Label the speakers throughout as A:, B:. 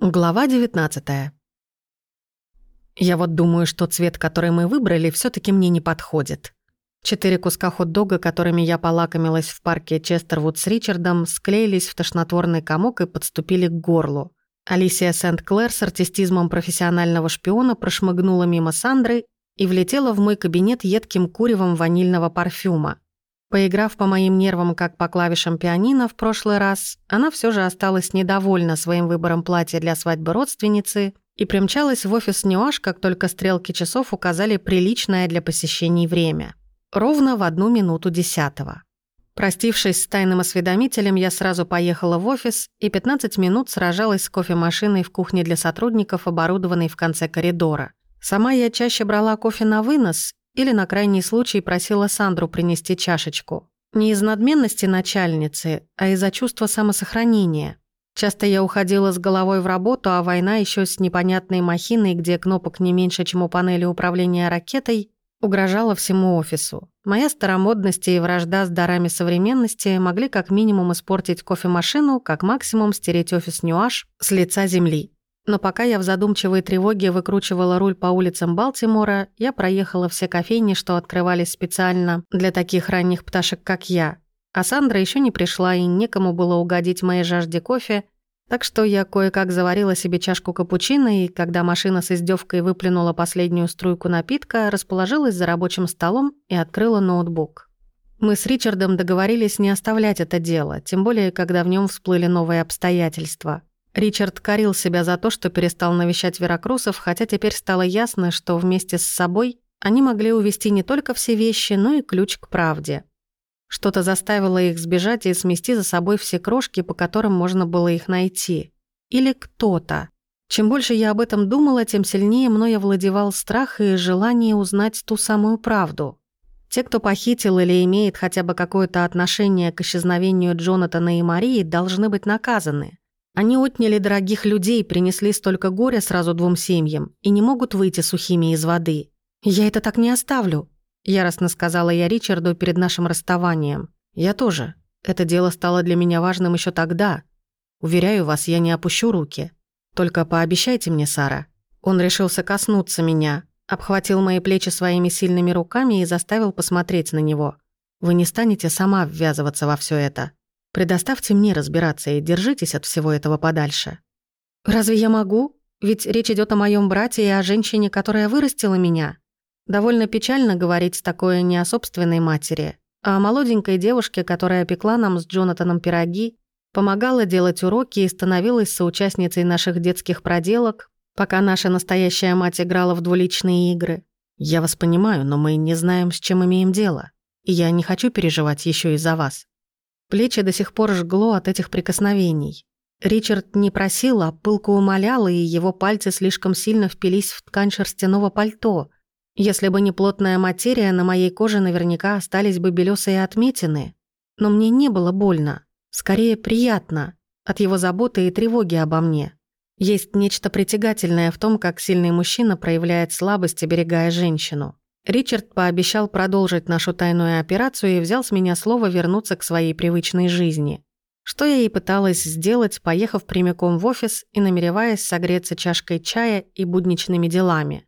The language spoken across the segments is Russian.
A: Глава 19 Я вот думаю, что цвет, который мы выбрали, все таки мне не подходит. Четыре куска хот-дога, которыми я полакомилась в парке Честервуд с Ричардом, склеились в тошнотворный комок и подступили к горлу. Алисия Сент-Клэр с артистизмом профессионального шпиона прошмыгнула мимо Сандры и влетела в мой кабинет едким куревом ванильного парфюма. Поиграв по моим нервам как по клавишам пианино в прошлый раз, она все же осталась недовольна своим выбором платья для свадьбы родственницы и примчалась в офис Нюаш, как только стрелки часов указали приличное для посещений время. Ровно в одну минуту десятого. Простившись с тайным осведомителем, я сразу поехала в офис и 15 минут сражалась с кофемашиной в кухне для сотрудников, оборудованной в конце коридора. Сама я чаще брала кофе на вынос или на крайний случай просила Сандру принести чашечку. Не из надменности начальницы, а из-за чувства самосохранения. Часто я уходила с головой в работу, а война еще с непонятной махиной, где кнопок не меньше, чем у панели управления ракетой, угрожала всему офису. Моя старомодность и вражда с дарами современности могли как минимум испортить кофемашину, как максимум стереть офис Нюаш с лица земли. Но пока я в задумчивой тревоге выкручивала руль по улицам Балтимора, я проехала все кофейни, что открывались специально для таких ранних пташек, как я. А Сандра еще не пришла, и некому было угодить моей жажде кофе, так что я кое-как заварила себе чашку капучино, и когда машина с издевкой выплюнула последнюю струйку напитка, расположилась за рабочим столом и открыла ноутбук. Мы с Ричардом договорились не оставлять это дело, тем более, когда в нем всплыли новые обстоятельства – Ричард корил себя за то, что перестал навещать Веракрусов, хотя теперь стало ясно, что вместе с собой они могли увести не только все вещи, но и ключ к правде. Что-то заставило их сбежать и смести за собой все крошки, по которым можно было их найти. Или кто-то. Чем больше я об этом думала, тем сильнее мной овладевал страх и желание узнать ту самую правду. Те, кто похитил или имеет хотя бы какое-то отношение к исчезновению Джонатана и Марии, должны быть наказаны. Они отняли дорогих людей, принесли столько горя сразу двум семьям и не могут выйти сухими из воды. «Я это так не оставлю», — яростно сказала я Ричарду перед нашим расставанием. «Я тоже. Это дело стало для меня важным еще тогда. Уверяю вас, я не опущу руки. Только пообещайте мне, Сара». Он решился коснуться меня, обхватил мои плечи своими сильными руками и заставил посмотреть на него. «Вы не станете сама ввязываться во все это?» Предоставьте мне разбираться и держитесь от всего этого подальше. Разве я могу? Ведь речь идет о моем брате и о женщине, которая вырастила меня. Довольно печально говорить такое не о собственной матери, а о молоденькой девушке, которая пекла нам с Джонатаном пироги, помогала делать уроки и становилась соучастницей наших детских проделок, пока наша настоящая мать играла в двуличные игры. Я вас понимаю, но мы не знаем, с чем имеем дело. И я не хочу переживать еще из-за вас. Плечи до сих пор жгло от этих прикосновений. Ричард не просил, а пылко умолял, и его пальцы слишком сильно впились в ткань шерстяного пальто. Если бы не плотная материя, на моей коже наверняка остались бы белёсые отметины. Но мне не было больно. Скорее, приятно. От его заботы и тревоги обо мне. Есть нечто притягательное в том, как сильный мужчина проявляет слабость, оберегая женщину. Ричард пообещал продолжить нашу тайную операцию и взял с меня слово вернуться к своей привычной жизни. Что я и пыталась сделать, поехав прямиком в офис и намереваясь согреться чашкой чая и будничными делами.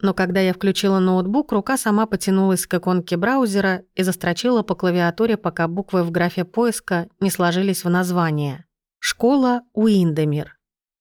A: Но когда я включила ноутбук, рука сама потянулась к иконке браузера и застрочила по клавиатуре, пока буквы в графе поиска не сложились в название. «Школа Уиндемир».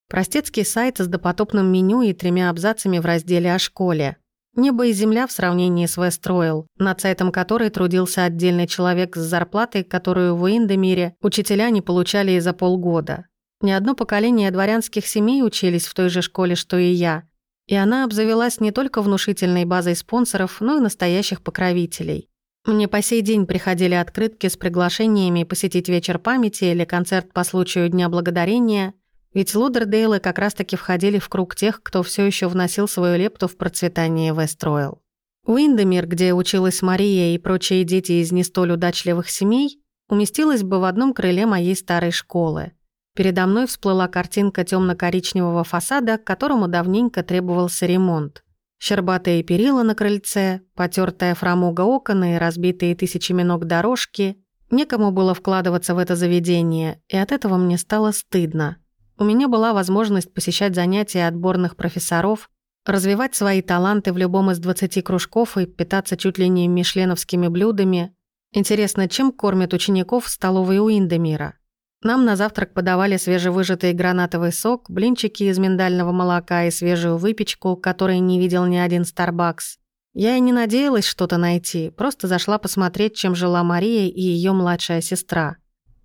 A: Простецкий сайт с допотопным меню и тремя абзацами в разделе о школе – Небо и земля в сравнении с Вестроил, над сайтом которой трудился отдельный человек с зарплатой, которую в Уиндемире учителя не получали и за полгода. Ни одно поколение дворянских семей учились в той же школе, что и я. И она обзавелась не только внушительной базой спонсоров, но и настоящих покровителей. Мне по сей день приходили открытки с приглашениями посетить вечер памяти или концерт по случаю Дня Благодарения, ведь Лудердейлы как раз-таки входили в круг тех, кто все еще вносил свою лепту в процветание Вестройл. Уиндемир, где училась Мария и прочие дети из не столь удачливых семей, уместилась бы в одном крыле моей старой школы. Передо мной всплыла картинка темно коричневого фасада, которому давненько требовался ремонт. Щербатые перила на крыльце, потертая фрамуга окон и разбитые тысячами ног дорожки. Некому было вкладываться в это заведение, и от этого мне стало стыдно. У меня была возможность посещать занятия отборных профессоров, развивать свои таланты в любом из 20 кружков и питаться чуть ли не мишленовскими блюдами. Интересно, чем кормят учеников в столовой у Индемира? Нам на завтрак подавали свежевыжатый гранатовый сок, блинчики из миндального молока и свежую выпечку, которой не видел ни один Starbucks. Я и не надеялась что-то найти, просто зашла посмотреть, чем жила Мария и ее младшая сестра.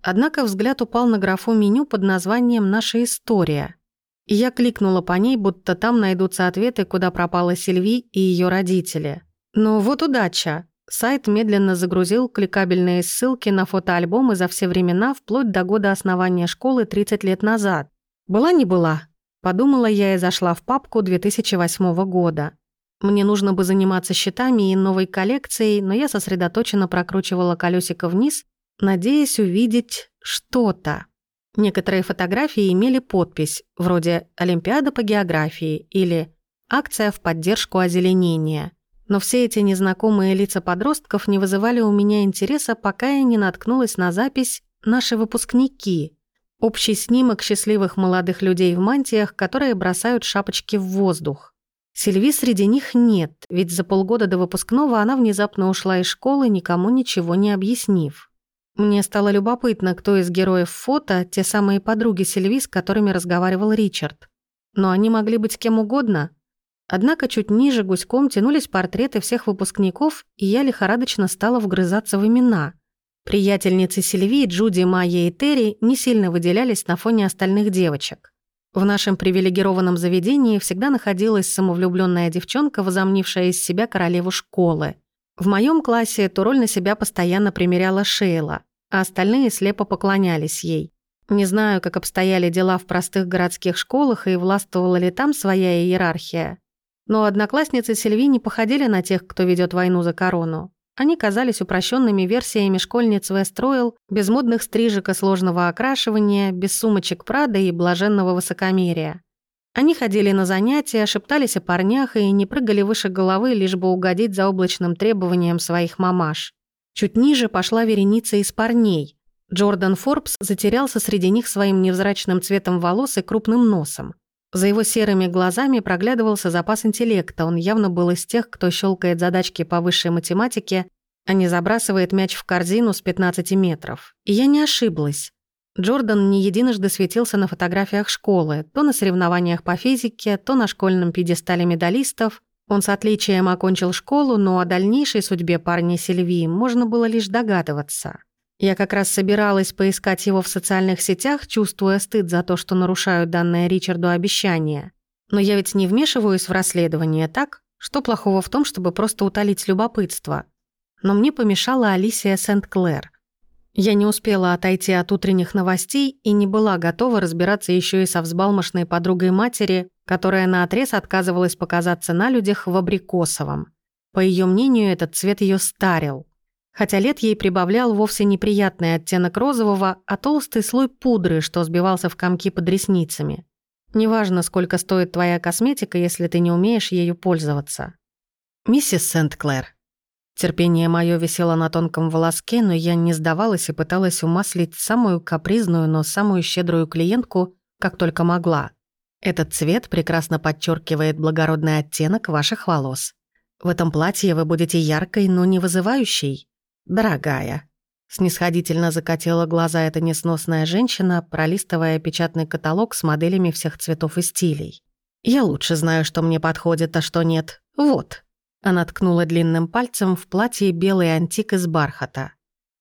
A: Однако взгляд упал на графу меню под названием «Наша история». И я кликнула по ней, будто там найдутся ответы, куда пропала Сильви и ее родители. Но вот удача. Сайт медленно загрузил кликабельные ссылки на фотоальбомы за все времена, вплоть до года основания школы 30 лет назад. Была не была. Подумала я и зашла в папку 2008 года. Мне нужно бы заниматься счетами и новой коллекцией, но я сосредоточенно прокручивала колесико вниз, надеясь увидеть что-то. Некоторые фотографии имели подпись, вроде «Олимпиада по географии» или «Акция в поддержку озеленения». Но все эти незнакомые лица подростков не вызывали у меня интереса, пока я не наткнулась на запись «Наши выпускники». Общий снимок счастливых молодых людей в мантиях, которые бросают шапочки в воздух. Сильви среди них нет, ведь за полгода до выпускного она внезапно ушла из школы, никому ничего не объяснив. Мне стало любопытно, кто из героев фото те самые подруги Сильви, с которыми разговаривал Ричард. Но они могли быть кем угодно. Однако чуть ниже гуськом тянулись портреты всех выпускников, и я лихорадочно стала вгрызаться в имена. Приятельницы Сильви, Джуди, Майя и Терри не сильно выделялись на фоне остальных девочек. В нашем привилегированном заведении всегда находилась самовлюбленная девчонка, возомнившая из себя королеву школы. В моем классе эту роль на себя постоянно примеряла Шейла а остальные слепо поклонялись ей. Не знаю, как обстояли дела в простых городских школах и властвовала ли там своя иерархия. Но одноклассницы Сильви не походили на тех, кто ведет войну за корону. Они казались упрощенными версиями школьниц Вестроил, без модных стрижек и сложного окрашивания, без сумочек Прада и блаженного высокомерия. Они ходили на занятия, шептались о парнях и не прыгали выше головы, лишь бы угодить за облачным требованиям своих мамаш. Чуть ниже пошла вереница из парней. Джордан Форбс затерялся среди них своим невзрачным цветом волос и крупным носом. За его серыми глазами проглядывался запас интеллекта. Он явно был из тех, кто щелкает задачки по высшей математике, а не забрасывает мяч в корзину с 15 метров. И я не ошиблась. Джордан не единожды светился на фотографиях школы, то на соревнованиях по физике, то на школьном пьедестале медалистов, он с отличием окончил школу, но о дальнейшей судьбе парня Сильвии можно было лишь догадываться. Я как раз собиралась поискать его в социальных сетях, чувствуя стыд за то, что нарушаю данное Ричарду обещание. Но я ведь не вмешиваюсь в расследование, так? Что плохого в том, чтобы просто утолить любопытство? Но мне помешала Алисия Сент-Клэр. Я не успела отойти от утренних новостей и не была готова разбираться еще и со взбалмошной подругой матери, которая наотрез отказывалась показаться на людях в абрикосовом. По ее мнению, этот цвет ее старил. Хотя лет ей прибавлял вовсе неприятный оттенок розового, а толстый слой пудры, что сбивался в комки под ресницами. Неважно, сколько стоит твоя косметика, если ты не умеешь ею пользоваться. «Миссис Сент-Клэр», Терпение мое висело на тонком волоске, но я не сдавалась и пыталась умаслить самую капризную, но самую щедрую клиентку, как только могла. Этот цвет прекрасно подчеркивает благородный оттенок ваших волос. В этом платье вы будете яркой, но не вызывающей. Дорогая. Снисходительно закатила глаза эта несносная женщина, пролистывая печатный каталог с моделями всех цветов и стилей. «Я лучше знаю, что мне подходит, а что нет. Вот». Она ткнула длинным пальцем в платье белый антик из бархата.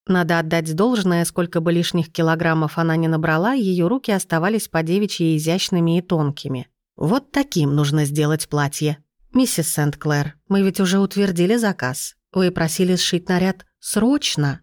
A: Надо отдать должное, сколько бы лишних килограммов она не набрала, ее руки оставались по девичьи изящными и тонкими. Вот таким нужно сделать платье. «Миссис Сент-Клэр, мы ведь уже утвердили заказ. Вы просили сшить наряд срочно».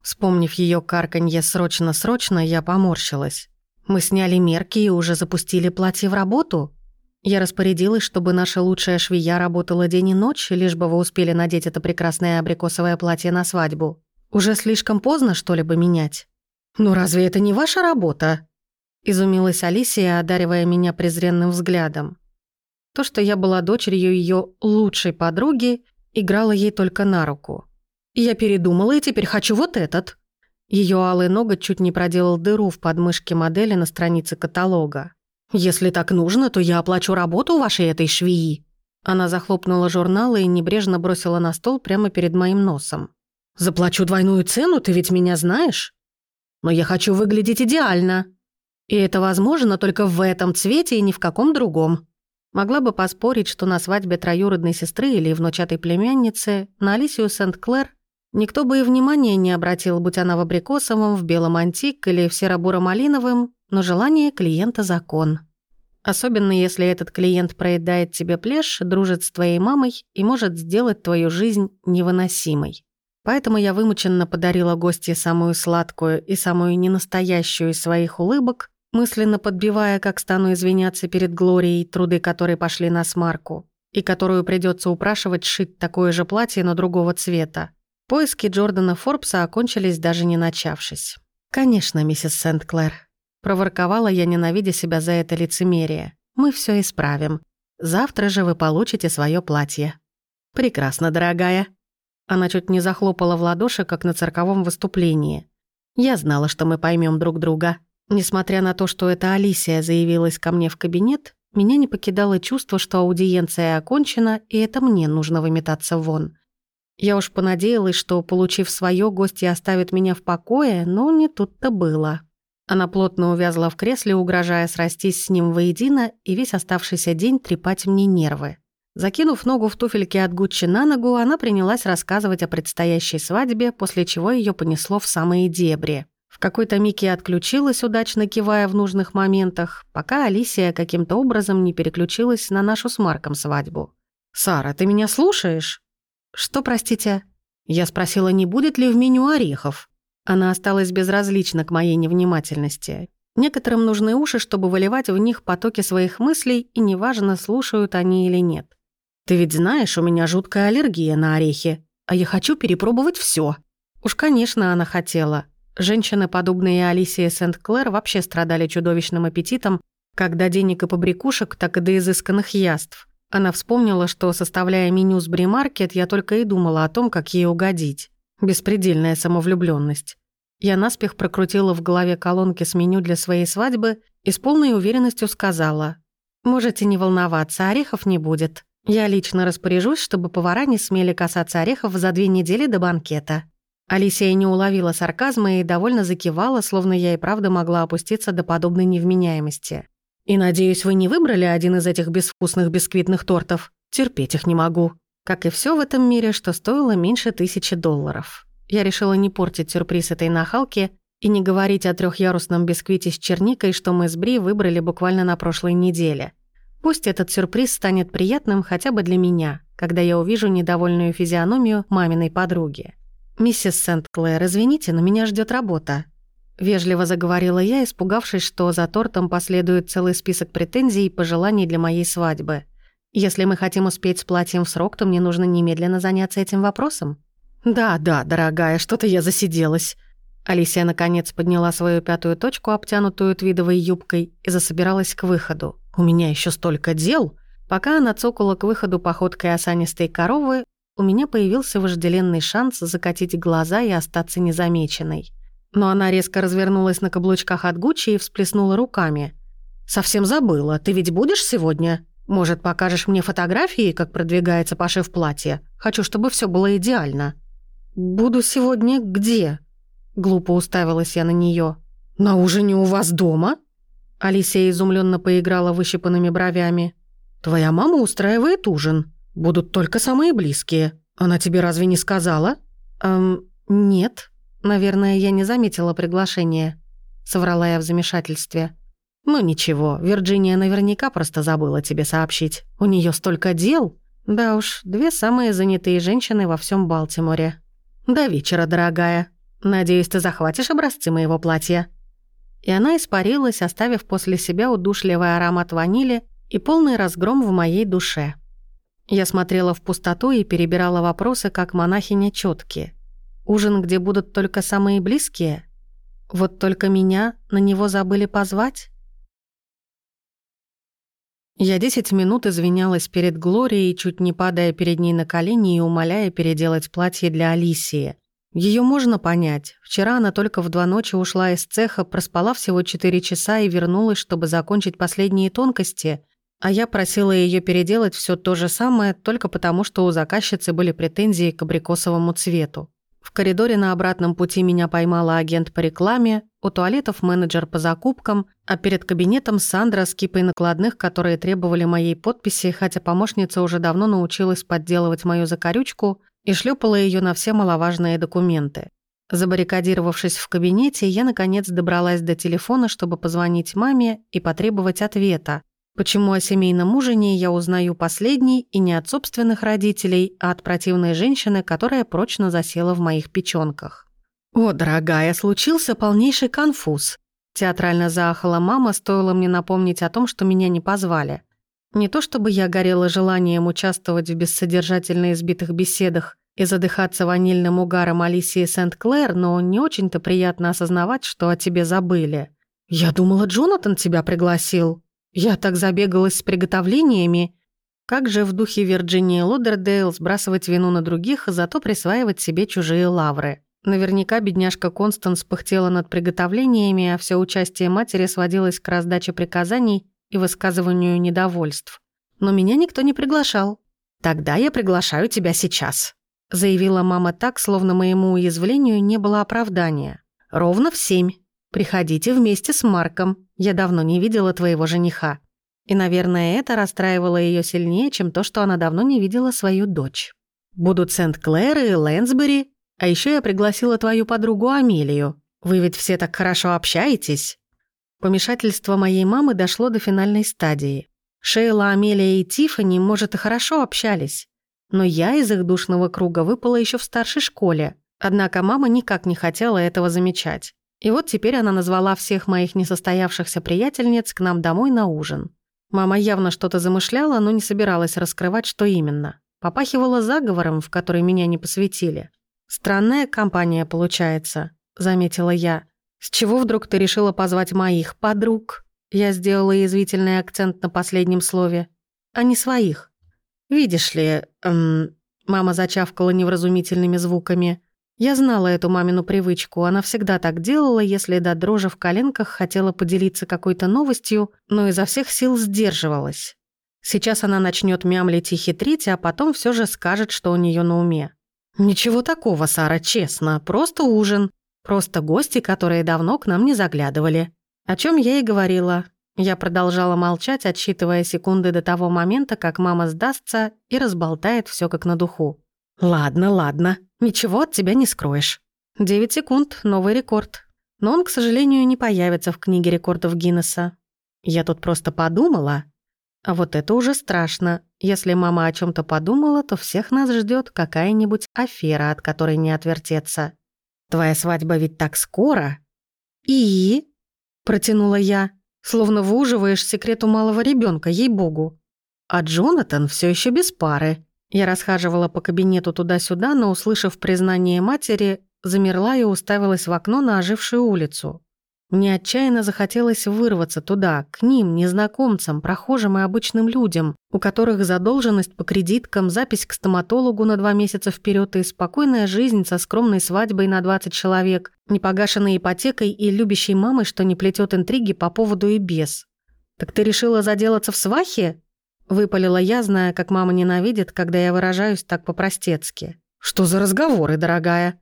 A: Вспомнив ее карканье «срочно-срочно», я поморщилась. «Мы сняли мерки и уже запустили платье в работу?» Я распорядилась, чтобы наша лучшая швея работала день и ночь, лишь бы вы успели надеть это прекрасное абрикосовое платье на свадьбу. Уже слишком поздно что-либо менять. «Ну разве это не ваша работа?» Изумилась Алисия, одаривая меня презренным взглядом. То, что я была дочерью ее лучшей подруги, играло ей только на руку. «Я передумала и теперь хочу вот этот». Ее алый ноготь чуть не проделал дыру в подмышке модели на странице каталога. «Если так нужно, то я оплачу работу вашей этой швеи». Она захлопнула журналы и небрежно бросила на стол прямо перед моим носом. «Заплачу двойную цену, ты ведь меня знаешь? Но я хочу выглядеть идеально. И это возможно только в этом цвете и ни в каком другом». Могла бы поспорить, что на свадьбе троюродной сестры или внучатой племянницы на Алисию Сент-Клэр никто бы и внимания не обратил, будь она в абрикосовом, в белом антик или в серо-буро-малиновом, но желание клиента – закон. Особенно если этот клиент проедает тебе плешь, дружит с твоей мамой и может сделать твою жизнь невыносимой. Поэтому я вымученно подарила гостье самую сладкую и самую ненастоящую из своих улыбок, мысленно подбивая, как стану извиняться перед Глорией, труды которой пошли на смарку, и которую придется упрашивать шить такое же платье, но другого цвета. Поиски Джордана Форбса окончились даже не начавшись. «Конечно, миссис Сент-Клэр», — проворковала я, ненавидя себя за это лицемерие. «Мы все исправим. Завтра же вы получите свое платье». «Прекрасно, дорогая». Она чуть не захлопала в ладоши, как на цирковом выступлении. «Я знала, что мы поймем друг друга». Несмотря на то, что эта Алисия заявилась ко мне в кабинет, меня не покидало чувство, что аудиенция окончена, и это мне нужно выметаться вон. Я уж понадеялась, что, получив свое, гостья оставит меня в покое, но не тут-то было. Она плотно увязла в кресле, угрожая срастись с ним воедино и весь оставшийся день трепать мне нервы. Закинув ногу в туфельке от Гуччи на ногу, она принялась рассказывать о предстоящей свадьбе, после чего ее понесло в самые дебри. В какой-то миг я отключилась, удачно кивая в нужных моментах, пока Алисия каким-то образом не переключилась на нашу с Марком свадьбу. «Сара, ты меня слушаешь?» «Что, простите?» Я спросила, не будет ли в меню орехов. Она осталась безразлична к моей невнимательности. Некоторым нужны уши, чтобы выливать в них потоки своих мыслей, и неважно, слушают они или нет. «Ты ведь знаешь, у меня жуткая аллергия на орехи, а я хочу перепробовать все. Уж, конечно, она хотела. Женщины, подобные Алисии Сент-Клэр, вообще страдали чудовищным аппетитом, как до денег и побрякушек, так и до изысканных яств. Она вспомнила, что, составляя меню с Бримаркет, я только и думала о том, как ей угодить. Беспредельная самовлюбленность. Я наспех прокрутила в голове колонки с меню для своей свадьбы и с полной уверенностью сказала, «Можете не волноваться, орехов не будет. Я лично распоряжусь, чтобы повара не смели касаться орехов за две недели до банкета». Алисия не уловила сарказма и довольно закивала, словно я и правда могла опуститься до подобной невменяемости. «И надеюсь, вы не выбрали один из этих безвкусных бисквитных тортов? Терпеть их не могу». Как и все в этом мире, что стоило меньше тысячи долларов. Я решила не портить сюрприз этой нахалки и не говорить о трехярусном бисквите с черникой, что мы с Бри выбрали буквально на прошлой неделе. Пусть этот сюрприз станет приятным хотя бы для меня, когда я увижу недовольную физиономию маминой подруги. «Миссис Сент-Клэр, извините, но меня ждет работа». Вежливо заговорила я, испугавшись, что за тортом последует целый список претензий и пожеланий для моей свадьбы. Если мы хотим успеть с платьем в срок, то мне нужно немедленно заняться этим вопросом. «Да, да, дорогая, что-то я засиделась». Алисия наконец подняла свою пятую точку, обтянутую твидовой юбкой, и засобиралась к выходу. «У меня еще столько дел!» Пока она цокала к выходу походкой осанистой коровы, у меня появился вожделенный шанс закатить глаза и остаться незамеченной. Но она резко развернулась на каблучках от Гуччи и всплеснула руками. «Совсем забыла. Ты ведь будешь сегодня? Может, покажешь мне фотографии, как продвигается пошив платья? Хочу, чтобы все было идеально». «Буду сегодня где?» Глупо уставилась я на нее. «На ужине у вас дома?» Алисия изумленно поиграла выщипанными бровями. «Твоя мама устраивает ужин. Будут только самые близкие. Она тебе разве не сказала?» «Эм, нет. Наверное, я не заметила приглашения», — соврала я в замешательстве. «Ну ничего, Вирджиния наверняка просто забыла тебе сообщить. У нее столько дел». «Да уж, две самые занятые женщины во всем Балтиморе». «До вечера, дорогая. Надеюсь, ты захватишь образцы моего платья». И она испарилась, оставив после себя удушливый аромат ванили и полный разгром в моей душе. Я смотрела в пустоту и перебирала вопросы, как монахиня четкие. Ужин, где будут только самые близкие? Вот только меня на него забыли позвать? Я десять минут извинялась перед Глорией, чуть не падая перед ней на колени и умоляя переделать платье для Алисии. Ее можно понять. Вчера она только в два ночи ушла из цеха, проспала всего четыре часа и вернулась, чтобы закончить последние тонкости, а я просила ее переделать все то же самое, только потому, что у заказчицы были претензии к абрикосовому цвету. В коридоре на обратном пути меня поймала агент по рекламе, у туалетов менеджер по закупкам, а перед кабинетом Сандра с кипой накладных, которые требовали моей подписи, хотя помощница уже давно научилась подделывать мою закорючку и шлепала ее на все маловажные документы. Забаррикадировавшись в кабинете, я наконец добралась до телефона, чтобы позвонить маме и потребовать ответа, Почему о семейном ужине я узнаю последний и не от собственных родителей, а от противной женщины, которая прочно засела в моих печёнках? «О, дорогая, случился полнейший конфуз». Театрально заахала мама, стоило мне напомнить о том, что меня не позвали. Не то чтобы я горела желанием участвовать в бессодержательно избитых беседах и задыхаться ванильным угаром Алисии Сент-Клэр, но не очень-то приятно осознавать, что о тебе забыли. «Я думала, Джонатан тебя пригласил», я так забегалась с приготовлениями. Как же в духе Вирджинии Лодердейл сбрасывать вину на других, зато присваивать себе чужие лавры. Наверняка бедняжка Констанс пыхтела над приготовлениями, а все участие матери сводилось к раздаче приказаний и высказыванию недовольств. Но меня никто не приглашал. «Тогда я приглашаю тебя сейчас», — заявила мама так, словно моему уязвлению не было оправдания. «Ровно в семь. Приходите вместе с Марком. Я давно не видела твоего жениха». И, наверное, это расстраивало ее сильнее, чем то, что она давно не видела свою дочь. «Будут Сент-Клэр и Лэнсбери, а еще я пригласила твою подругу Амелию. Вы ведь все так хорошо общаетесь». Помешательство моей мамы дошло до финальной стадии. Шейла, Амелия и Тиффани, может, и хорошо общались. Но я из их душного круга выпала еще в старшей школе. Однако мама никак не хотела этого замечать. И вот теперь она назвала всех моих несостоявшихся приятельниц к нам домой на ужин. Мама явно что-то замышляла, но не собиралась раскрывать, что именно. Попахивала заговором, в который меня не посвятили. «Странная компания получается», — заметила я. «С чего вдруг ты решила позвать моих подруг?» Я сделала язвительный акцент на последнем слове. «А не своих». «Видишь ли...» эм, Мама зачавкала невразумительными звуками. Я знала эту мамину привычку, она всегда так делала, если до дрожи в коленках хотела поделиться какой-то новостью, но изо всех сил сдерживалась. Сейчас она начнет мямлить и хитрить, а потом все же скажет, что у нее на уме. «Ничего такого, Сара, честно, просто ужин. Просто гости, которые давно к нам не заглядывали». О чем я и говорила. Я продолжала молчать, отсчитывая секунды до того момента, как мама сдастся и разболтает все как на духу. «Ладно, ладно», Ничего от тебя не скроешь. Девять секунд — новый рекорд. Но он, к сожалению, не появится в книге рекордов Гиннесса. Я тут просто подумала. А вот это уже страшно. Если мама о чем то подумала, то всех нас ждет какая-нибудь афера, от которой не отвертеться. Твоя свадьба ведь так скоро. И? Протянула я, словно выуживаешь секрет у малого ребенка, ей-богу. А Джонатан все еще без пары. Я расхаживала по кабинету туда-сюда, но, услышав признание матери, замерла и уставилась в окно на ожившую улицу. Мне отчаянно захотелось вырваться туда, к ним, незнакомцам, прохожим и обычным людям, у которых задолженность по кредиткам, запись к стоматологу на два месяца вперед и спокойная жизнь со скромной свадьбой на 20 человек, непогашенной ипотекой и любящей мамой, что не плетет интриги по поводу и без. «Так ты решила заделаться в свахе?» Выпалила я, зная, как мама ненавидит, когда я выражаюсь так по-простецки. «Что за разговоры, дорогая?»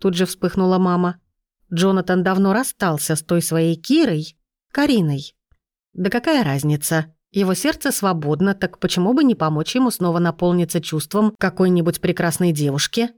A: Тут же вспыхнула мама. Джонатан давно расстался с той своей Кирой, Кариной. Да какая разница? Его сердце свободно, так почему бы не помочь ему снова наполниться чувством какой-нибудь прекрасной девушки?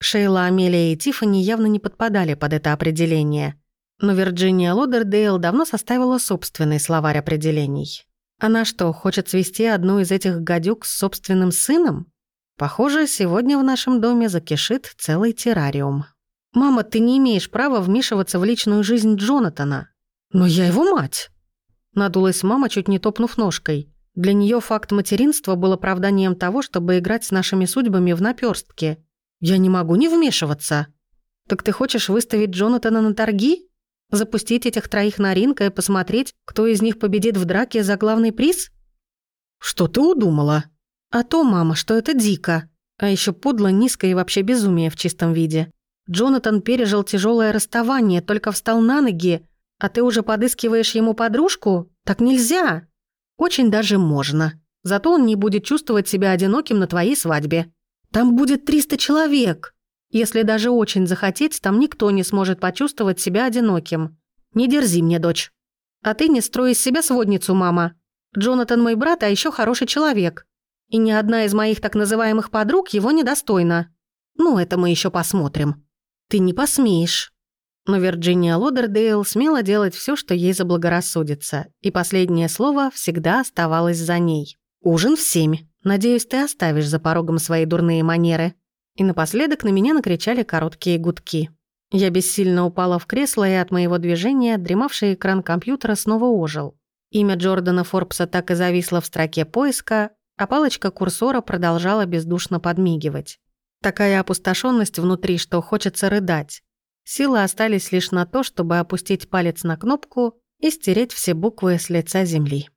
A: Шейла, Амелия и Тиффани явно не подпадали под это определение. Но Вирджиния Лодердейл давно составила собственный словарь определений. Она что, хочет свести одну из этих гадюк с собственным сыном? Похоже, сегодня в нашем доме закишит целый террариум. «Мама, ты не имеешь права вмешиваться в личную жизнь Джонатана». «Но я его мать!» Надулась мама, чуть не топнув ножкой. Для нее факт материнства был оправданием того, чтобы играть с нашими судьбами в наперстке. «Я не могу не вмешиваться». «Так ты хочешь выставить Джонатана на торги?» Запустить этих троих на ринг и посмотреть, кто из них победит в драке за главный приз? Что ты удумала? А то, мама, что это дико. А еще подло, низко и вообще безумие в чистом виде. Джонатан пережил тяжелое расставание, только встал на ноги, а ты уже подыскиваешь ему подружку? Так нельзя. Очень даже можно. Зато он не будет чувствовать себя одиноким на твоей свадьбе. Там будет 300 человек. Если даже очень захотеть, там никто не сможет почувствовать себя одиноким. Не дерзи мне, дочь. А ты не строй из себя сводницу, мама. Джонатан мой брат, а еще хороший человек. И ни одна из моих так называемых подруг его недостойна. Ну, это мы еще посмотрим. Ты не посмеешь. Но Вирджиния Лодердейл смела делать все, что ей заблагорассудится, и последнее слово всегда оставалось за ней. «Ужин в семь. Надеюсь, ты оставишь за порогом свои дурные манеры». И напоследок на меня накричали короткие гудки. Я бессильно упала в кресло, и от моего движения дремавший экран компьютера снова ожил. Имя Джордана Форбса так и зависло в строке поиска, а палочка курсора продолжала бездушно подмигивать. Такая опустошенность внутри, что хочется рыдать. Силы остались лишь на то, чтобы опустить палец на кнопку и стереть все буквы с лица земли.